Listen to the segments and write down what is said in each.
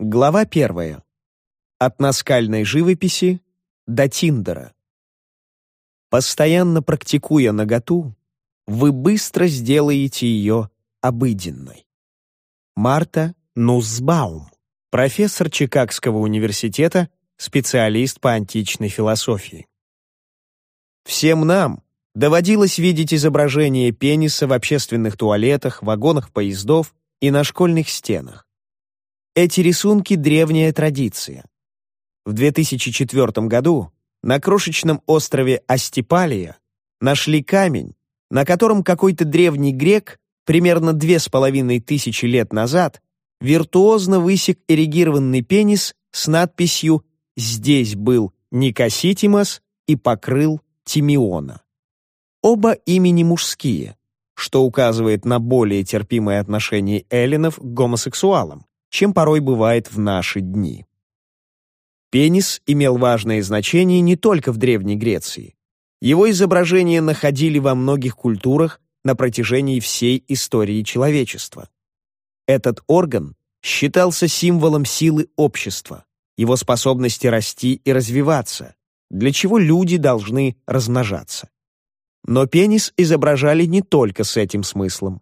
Глава первая. От наскальной живописи до Тиндера. Постоянно практикуя наготу, вы быстро сделаете ее обыденной. Марта Нусбаум, профессор Чикагского университета, специалист по античной философии. Всем нам доводилось видеть изображение пениса в общественных туалетах, вагонах поездов и на школьных стенах. Эти рисунки — древняя традиция. В 2004 году на крошечном острове Астипалия нашли камень, на котором какой-то древний грек примерно две с половиной тысячи лет назад виртуозно высек эрегированный пенис с надписью «Здесь был Никоситимос и покрыл Тимеона». Оба имени мужские, что указывает на более терпимое отношение эллинов к гомосексуалам, чем порой бывает в наши дни. Пенис имел важное значение не только в Древней Греции. Его изображения находили во многих культурах на протяжении всей истории человечества. Этот орган считался символом силы общества, его способности расти и развиваться, для чего люди должны размножаться. Но пенис изображали не только с этим смыслом.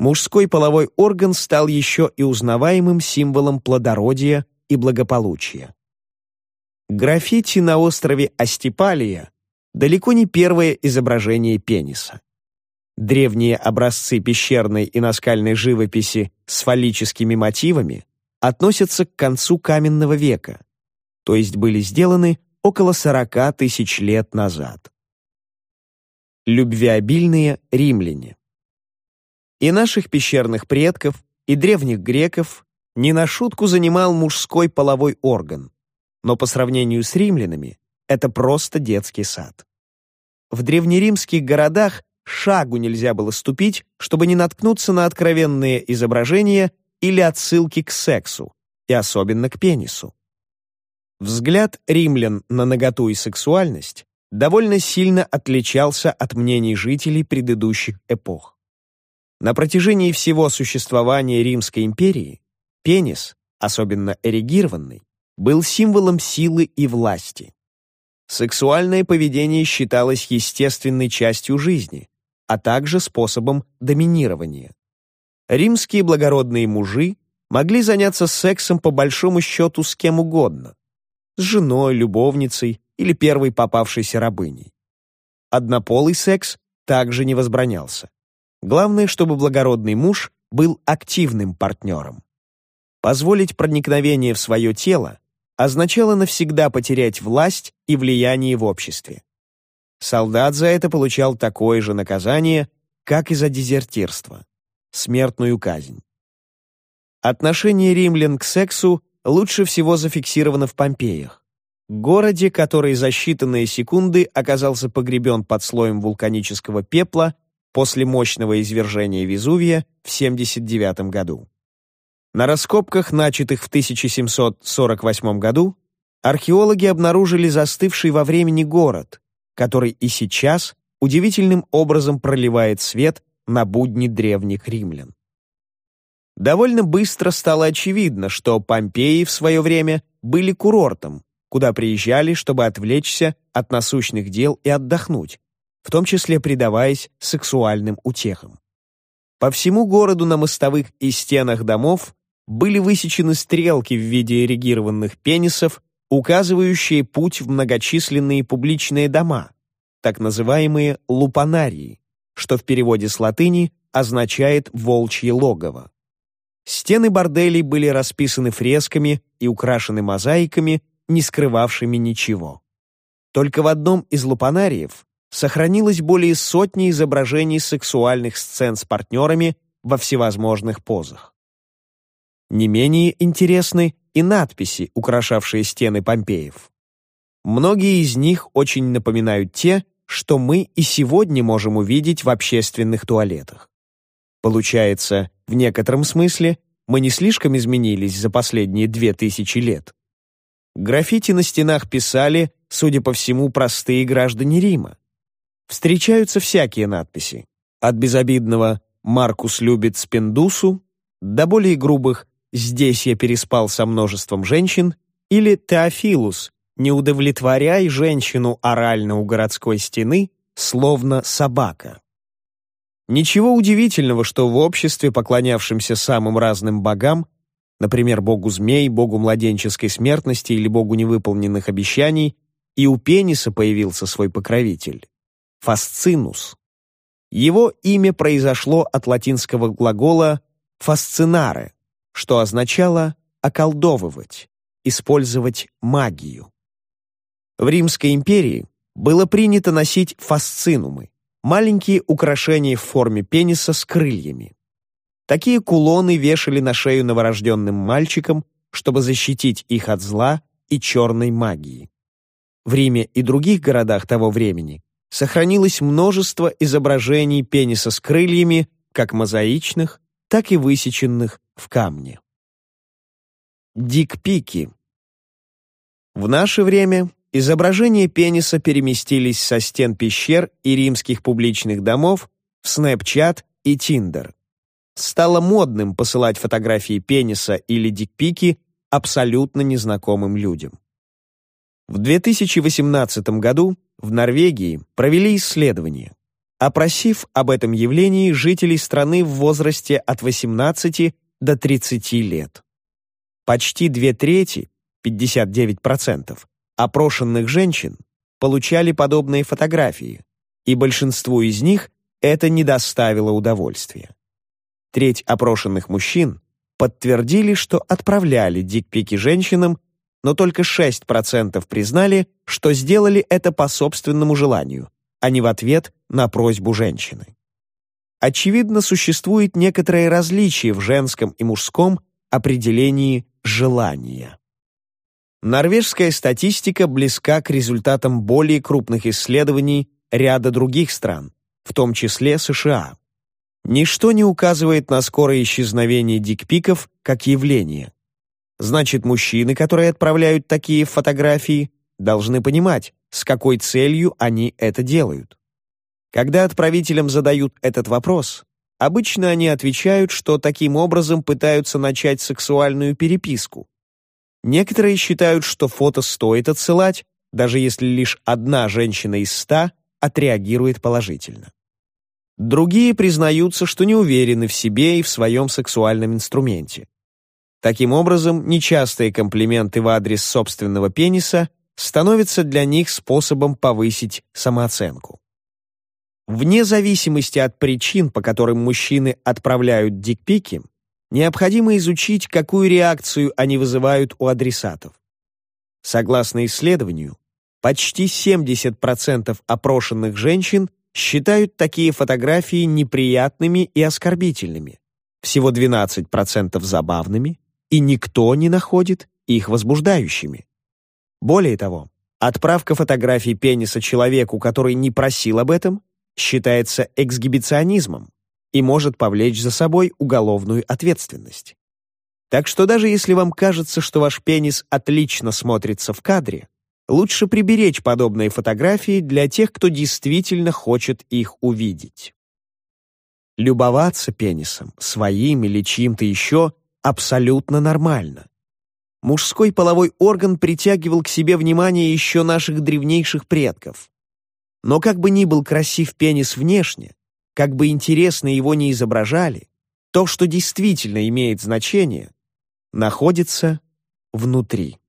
Мужской половой орган стал еще и узнаваемым символом плодородия и благополучия. Граффити на острове Астипалия далеко не первое изображение пениса. Древние образцы пещерной и наскальной живописи с фаллическими мотивами относятся к концу каменного века, то есть были сделаны около 40 тысяч лет назад любвеобильные римляне. И наших пещерных предков, и древних греков не на шутку занимал мужской половой орган, но по сравнению с римлянами это просто детский сад. В древнеримских городах шагу нельзя было ступить, чтобы не наткнуться на откровенные изображения или отсылки к сексу, и особенно к пенису. Взгляд римлян на наготу и сексуальность довольно сильно отличался от мнений жителей предыдущих эпох. На протяжении всего существования Римской империи пенис, особенно эрегированный, был символом силы и власти. Сексуальное поведение считалось естественной частью жизни, а также способом доминирования. Римские благородные мужи могли заняться сексом по большому счету с кем угодно. С женой, любовницей, или первой попавшейся рабыней. Однополый секс также не возбранялся. Главное, чтобы благородный муж был активным партнером. Позволить проникновение в свое тело означало навсегда потерять власть и влияние в обществе. Солдат за это получал такое же наказание, как и за дезертирство — смертную казнь. Отношение римлян к сексу лучше всего зафиксировано в Помпеях городе, который за считанные секунды оказался погребен под слоем вулканического пепла после мощного извержения Везувия в 79 году. На раскопках, начатых в 1748 году, археологи обнаружили застывший во времени город, который и сейчас удивительным образом проливает свет на будни древних римлян. Довольно быстро стало очевидно, что Помпеи в свое время были курортом, куда приезжали, чтобы отвлечься от насущных дел и отдохнуть, в том числе предаваясь сексуальным утехам. По всему городу на мостовых и стенах домов были высечены стрелки в виде эрегированных пенисов, указывающие путь в многочисленные публичные дома, так называемые лупанарии, что в переводе с латыни означает «волчье логово». Стены борделей были расписаны фресками и украшены мозаиками, не скрывавшими ничего. Только в одном из лупанариев сохранилось более сотни изображений сексуальных сцен с партнерами во всевозможных позах. Не менее интересны и надписи, украшавшие стены Помпеев. Многие из них очень напоминают те, что мы и сегодня можем увидеть в общественных туалетах. Получается, в некотором смысле мы не слишком изменились за последние две тысячи лет. Граффити на стенах писали, судя по всему, простые граждане Рима. Встречаются всякие надписи. От безобидного «Маркус любит Спендусу» до более грубых «Здесь я переспал со множеством женщин» или «Теофилус, не удовлетворяй женщину орально у городской стены, словно собака». Ничего удивительного, что в обществе, поклонявшемся самым разным богам, например, богу змей, богу младенческой смертности или богу невыполненных обещаний, и у пениса появился свой покровитель — фасцинус. Его имя произошло от латинского глагола «фасцинаре», что означало «околдовывать», «использовать магию». В Римской империи было принято носить фасцинумы, маленькие украшения в форме пениса с крыльями. Такие кулоны вешали на шею новорожденным мальчикам, чтобы защитить их от зла и черной магии. В Риме и других городах того времени сохранилось множество изображений пениса с крыльями, как мозаичных, так и высеченных в камне. Дикпики. В наше время изображения пениса переместились со стен пещер и римских публичных домов в Snapchat и Tinder. Стало модным посылать фотографии пениса или дикпики абсолютно незнакомым людям. В 2018 году в Норвегии провели исследование, опросив об этом явлении жителей страны в возрасте от 18 до 30 лет. Почти две трети, 59%, опрошенных женщин получали подобные фотографии, и большинству из них это не доставило удовольствия. Треть опрошенных мужчин подтвердили, что отправляли дикпики женщинам, но только 6% признали, что сделали это по собственному желанию, а не в ответ на просьбу женщины. Очевидно, существует некоторое различие в женском и мужском определении желания. Норвежская статистика близка к результатам более крупных исследований ряда других стран, в том числе США. Ничто не указывает на скорое исчезновение дикпиков как явление. Значит, мужчины, которые отправляют такие фотографии, должны понимать, с какой целью они это делают. Когда отправителям задают этот вопрос, обычно они отвечают, что таким образом пытаются начать сексуальную переписку. Некоторые считают, что фото стоит отсылать, даже если лишь одна женщина из ста отреагирует положительно. Другие признаются, что не уверены в себе и в своем сексуальном инструменте. Таким образом, нечастые комплименты в адрес собственного пениса становятся для них способом повысить самооценку. Вне зависимости от причин, по которым мужчины отправляют дикпики, необходимо изучить, какую реакцию они вызывают у адресатов. Согласно исследованию, почти 70% опрошенных женщин считают такие фотографии неприятными и оскорбительными, всего 12% забавными, и никто не находит их возбуждающими. Более того, отправка фотографий пениса человеку, который не просил об этом, считается эксгибиционизмом и может повлечь за собой уголовную ответственность. Так что даже если вам кажется, что ваш пенис отлично смотрится в кадре, лучше приберечь подобные фотографии для тех, кто действительно хочет их увидеть. Любоваться пенисом, своим или чьим-то еще, абсолютно нормально. Мужской половой орган притягивал к себе внимание еще наших древнейших предков. Но как бы ни был красив пенис внешне, как бы интересно его ни изображали, то, что действительно имеет значение, находится внутри.